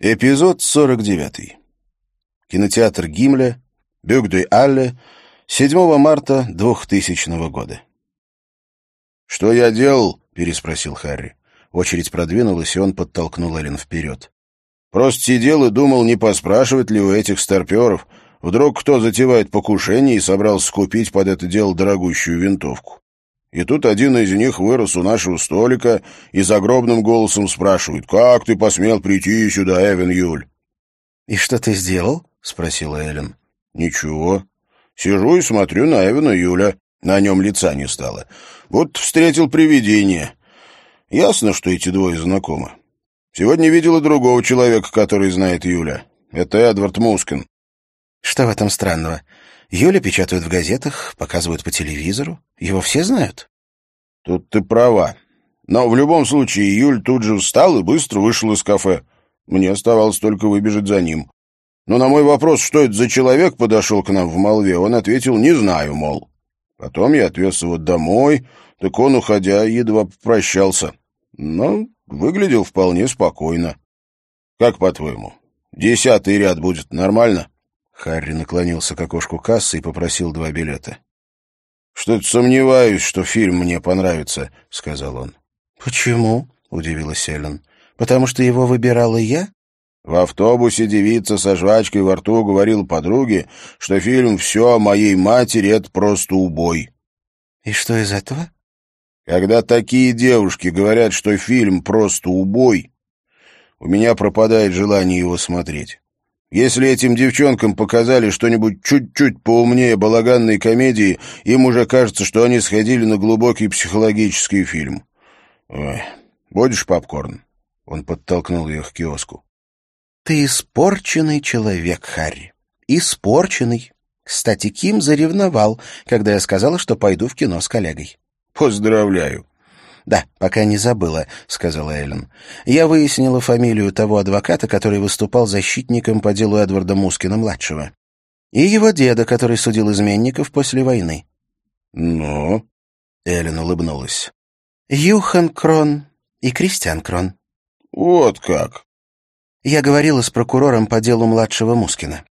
Эпизод 49. Кинотеатр Гимля, Бюк-де-Алле, 7 марта 2000 года. «Что я делал?» — переспросил Харри. Очередь продвинулась, и он подтолкнул Эллен вперед. «Просто сидел и думал, не поспрашивать ли у этих старперов. Вдруг кто затевает покушение и собрался купить под это дело дорогущую винтовку. И тут один из них вырос у нашего столика и загробным голосом спрашивает, «Как ты посмел прийти сюда, Эвен Юль?» «И что ты сделал?» — спросила Эллен. «Ничего. Сижу и смотрю на Эвена Юля. На нем лица не стало. Вот встретил привидение. Ясно, что эти двое знакомы. Сегодня видел и другого человека, который знает Юля. Это Эдвард Мускин». «Что в этом странного? Юля печатают в газетах, показывают по телевизору. Его все знают. Тут ты права. Но в любом случае Юль тут же встал и быстро вышел из кафе. Мне оставалось только выбежать за ним. Но на мой вопрос, что это за человек подошел к нам в Молве, он ответил «не знаю, мол». Потом я отвез его домой, так он, уходя, едва попрощался. Но выглядел вполне спокойно. Как по-твоему, десятый ряд будет нормально? Харри наклонился к окошку кассы и попросил два билета. «Что-то сомневаюсь, что фильм мне понравится», — сказал он. «Почему?» — удивилась Эллен. «Потому что его выбирала я?» В автобусе девица со жвачкой во рту говорила подруге, что фильм «Все о моей матери» — это просто убой. «И что из этого?» «Когда такие девушки говорят, что фильм просто убой, у меня пропадает желание его смотреть. Если этим девчонкам показали что-нибудь чуть-чуть поумнее балаганной комедии, им уже кажется, что они сходили на глубокий психологический фильм. Ой, будешь попкорн?» Он подтолкнул ее к киоску. «Ты испорченный человек, Харри. Испорченный. Кстати, Ким заревновал, когда я сказала, что пойду в кино с коллегой». «Поздравляю. «Да, пока не забыла», — сказала Эллен. «Я выяснила фамилию того адвоката, который выступал защитником по делу Эдварда Мускина-младшего. И его деда, который судил изменников после войны». «Ну?» — Эллен улыбнулась. «Юхан Крон и Кристиан Крон». «Вот как!» Я говорила с прокурором по делу младшего Мускина.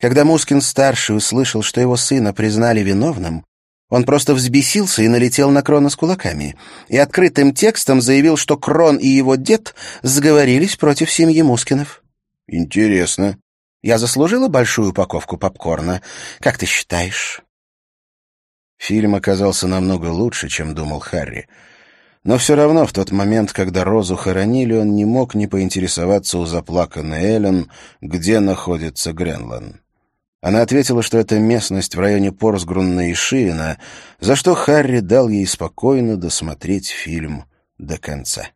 Когда Мускин-старший услышал, что его сына признали виновным, он просто взбесился и налетел на Крона с кулаками. И открытым текстом заявил, что Крон и его дед сговорились против семьи Мускинов. «Интересно». «Я заслужила большую упаковку попкорна. Как ты считаешь?» Фильм оказался намного лучше, чем думал Харри. Но все равно в тот момент, когда Розу хоронили, он не мог не поинтересоваться у заплаканной Эллен, где находится Гренланд. Она ответила, что это местность в районе Порсгрунна и Шиена, за что Харри дал ей спокойно досмотреть фильм до конца.